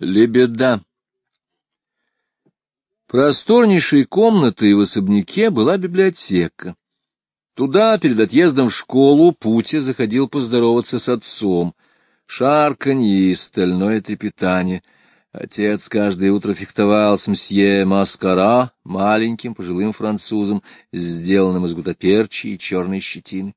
Лебеда. Просторнейшей комнатой в особняке была библиотека. Туда, перед отъездом в школу, Путя заходил поздороваться с отцом. Шарканье и стальное трепетание. Отец каждое утро фехтовал с мсье Маскара, маленьким пожилым французом, сделанным из гутаперчи и черной щетины.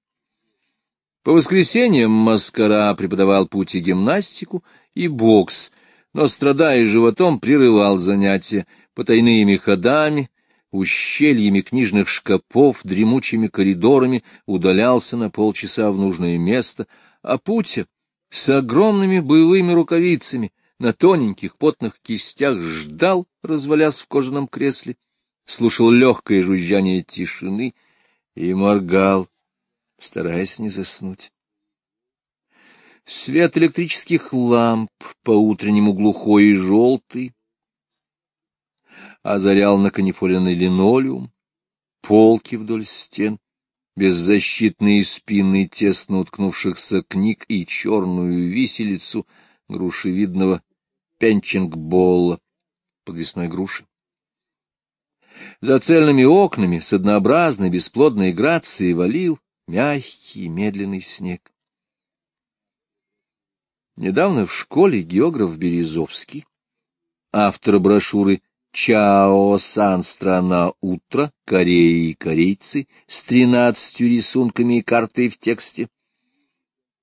По воскресеньям Маскара преподавал Пути гимнастику и бокс — но, страдая животом, прерывал занятия потайными ходами, ущельями книжных шкафов, дремучими коридорами удалялся на полчаса в нужное место, а Путя с огромными боевыми рукавицами на тоненьких потных кистях ждал, развалясь в кожаном кресле, слушал легкое жужжание тишины и моргал, стараясь не заснуть. Свет электрических ламп, по-утреннему глухой и желтый, озарял на канифоленный линолеум, полки вдоль стен, беззащитные спины тесно уткнувшихся книг и черную виселицу грушевидного пенчинг-болла подвесной груши. За цельными окнами с однообразной бесплодной грацией валил мягкий медленный снег. Недавно в школе географ Березовский, автор брошюры «Чао Сан. Страна утра. Корея и корейцы» с тринадцатью рисунками и картой в тексте,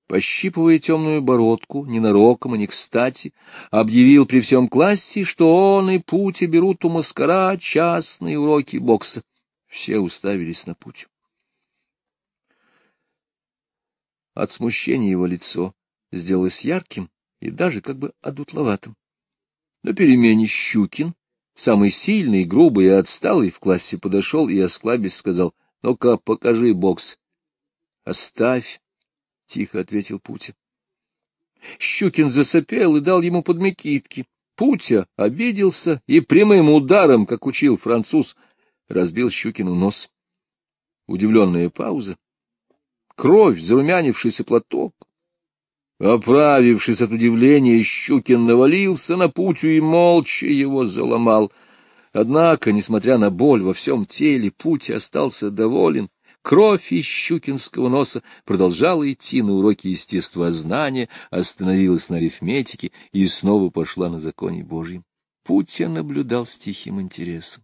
пощипывая темную бородку, ненароком и не кстати, объявил при всем классе, что он и Пути берут у маскара частные уроки бокса. Все уставились на путь. От смущения его лицо сделалось ярким и даже как бы одутловатым. На перемене Щукин, самый сильный, грубый и отсталый в классе, подошел и, осклабясь, сказал, — Ну-ка, покажи бокс. — Оставь, — тихо ответил Путя. Щукин засопел и дал ему подмекитки. Путя обиделся и прямым ударом, как учил француз, разбил Щукину нос. Удивленная пауза. Кровь, зарумянившийся платок, Оправившись от удивления, Щукин навалился на Путю и молча его заломал. Однако, несмотря на боль во всем теле, Путя остался доволен. Кровь из щукинского носа продолжала идти на уроки естествознания, остановилась на арифметике и снова пошла на законе Божьем. Путя наблюдал с тихим интересом.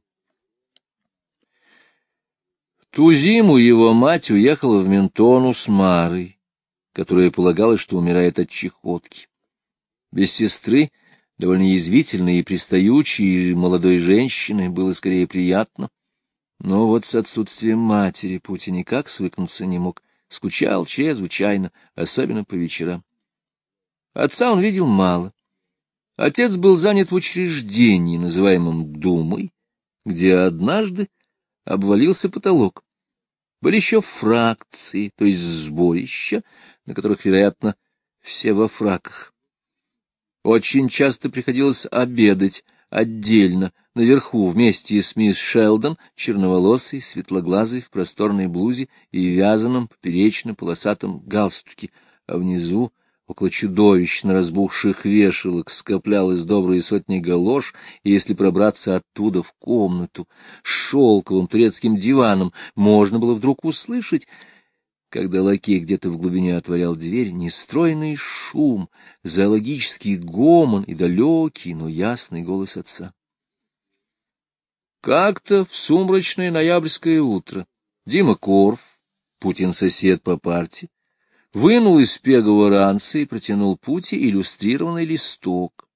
В ту зиму его мать уехала в Ментону с Марой которая полагала, что умирает от чехотки. Без сестры, довольно язвительной и пристающей молодой женщины, было скорее приятно. Но вот с отсутствием матери Пути никак свыкнуться не мог, скучал чрезвычайно, особенно по вечерам. Отца он видел мало. Отец был занят в учреждении, называемом Думой, где однажды обвалился потолок. Были еще фракции, то есть сборища, на которых, вероятно, все во фраках. Очень часто приходилось обедать отдельно, наверху, вместе с мисс Шелдон, черноволосой, светлоглазой, в просторной блузе и вязаном поперечно-полосатом галстуке, а внизу Около чудовищно разбухших вешалок скоплялась добрые сотни галош, и если пробраться оттуда в комнату с шелковым турецким диваном, можно было вдруг услышать, когда лакей где-то в глубине отворял дверь, нестройный шум, зоологический гомон и далекий, но ясный голос отца. Как-то в сумрачное ноябрьское утро Дима Корф, Путин сосед по партии, вынул из пегого ранца и протянул Пути иллюстрированный листок.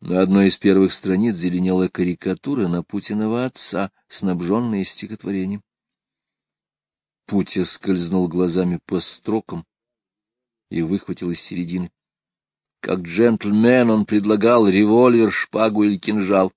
На одной из первых страниц зеленела карикатура на Путиного отца, снабженная стихотворением. Путя скользнул глазами по строкам и выхватил из середины. Как джентльмен он предлагал револьвер, шпагу или кинжал.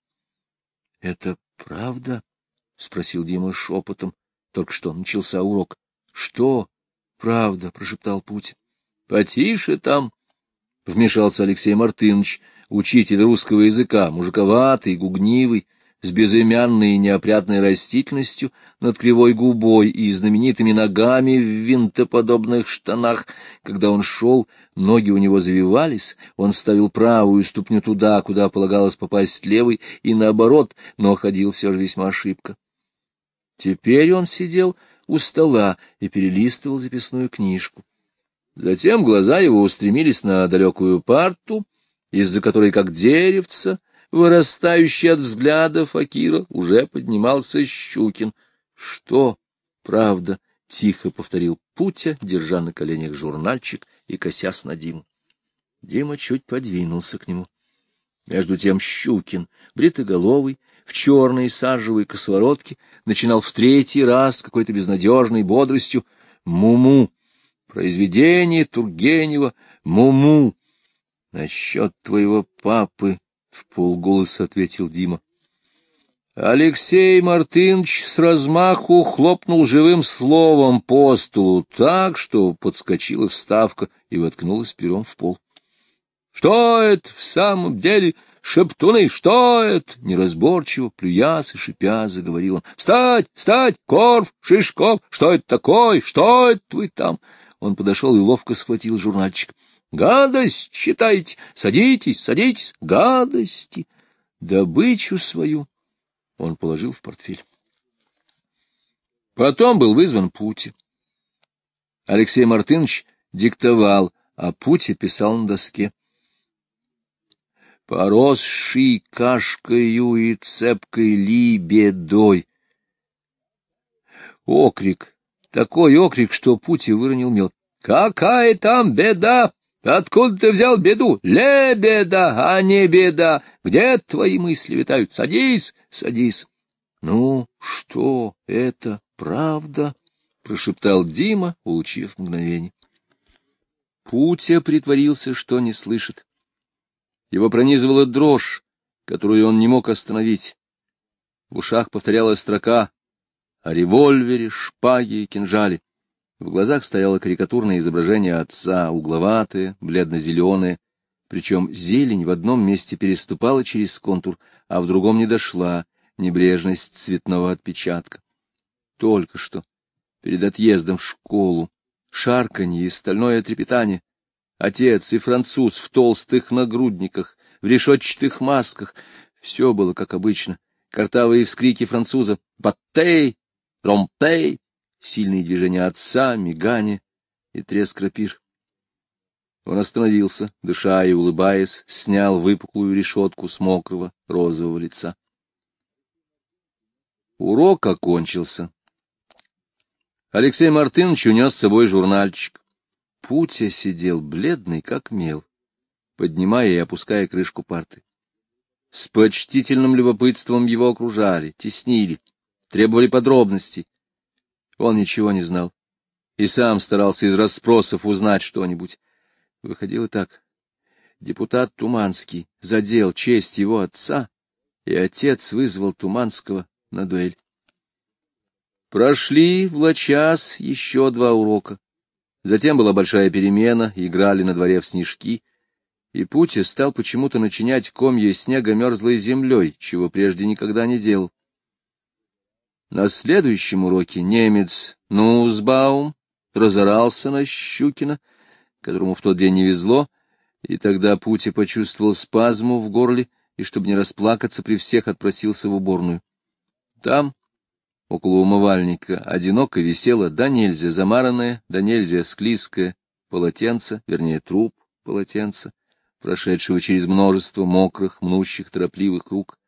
— Это правда? — спросил Дима шепотом. Только что начался урок. — Что? правда, — прошептал Путь. — Потише там, — вмешался Алексей Мартынович, учитель русского языка, мужиковатый, гугнивый. С безымянной и неопрятной растительностью над кривой губой и знаменитыми ногами в винтоподобных штанах. Когда он шел, ноги у него завивались, он ставил правую ступню туда, куда полагалось попасть левой, и наоборот, но ходил все же весьма ошибко. Теперь он сидел у стола и перелистывал записную книжку. Затем глаза его устремились на далекую парту, из-за которой, как деревца, вырастающий от взгляда Факира, уже поднимался Щукин. — Что? Правда? — тихо повторил Путя, держа на коленях журнальчик и косясь на Диму. Дима чуть подвинулся к нему. Между тем Щукин, бритоголовый, в черной сажевой косоворотке, начинал в третий раз какой-то безнадежной бодростью «Муму! Произведение Тургенева! Муму! Насчет твоего папы!» — в полголоса ответил Дима. Алексей Мартынович с размаху хлопнул живым словом по столу так, что подскочила вставка и воткнулась пером в пол. — Что это в самом деле, шептуны, что это? Неразборчиво, плюясь и шипя, заговорил он. — Встать, встать, Корф, Шишков, что это такое, что это вы там? Он подошел и ловко схватил журнальчик. Гадость читайте, садитесь, садитесь, гадости. Добычу свою он положил в портфель. Потом был вызван Пути. Алексей Мартынович диктовал, а Пути писал на доске. Поросший кашкою и цепкой либедой. Окрик, такой окрик, что Пути выронил мел. «Какая там беда!» Откуда ты взял беду? Лебеда, а не беда. Где твои мысли витают? Садись, садись. Ну, что это правда? Прошептал Дима, улучив мгновение. Путя притворился, что не слышит. Его пронизывала дрожь, которую он не мог остановить. В ушах повторялась строка о револьвере, шпаге и кинжале. В глазах стояло карикатурное изображение отца, угловатое, бледно-зеленое, причем зелень в одном месте переступала через контур, а в другом не дошла, небрежность цветного отпечатка. Только что, перед отъездом в школу, шарканье и стальное трепетание, отец и француз в толстых нагрудниках, в решетчатых масках, все было как обычно, картавые вскрики француза «Баттей! Ромпей!» Сильные движения отца, мигание и треск рапир. Он остановился, дыша и улыбаясь, снял выпуклую решетку с мокрого розового лица. Урок окончился. Алексей Мартынович унес с собой журнальчик. Путя сидел бледный, как мел, поднимая и опуская крышку парты. С почтительным любопытством его окружали, теснили, требовали подробностей, он ничего не знал и сам старался из расспросов узнать что-нибудь. Выходило так. Депутат Туманский задел честь его отца, и отец вызвал Туманского на дуэль. Прошли в час еще два урока. Затем была большая перемена, играли на дворе в снежки, и Путя стал почему-то начинять комья снега мерзлой землей, чего прежде никогда не делал. На следующем уроке немец Нусбаум разорался на Щукина, которому в тот день не везло, и тогда Пути почувствовал спазму в горле и, чтобы не расплакаться, при всех отпросился в уборную. Там, около умывальника, одиноко висело да нельзя замаранное, да нельзя склизкое полотенце, вернее, труп полотенца, прошедшего через множество мокрых, мнущих, торопливых рук.